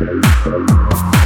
al canal!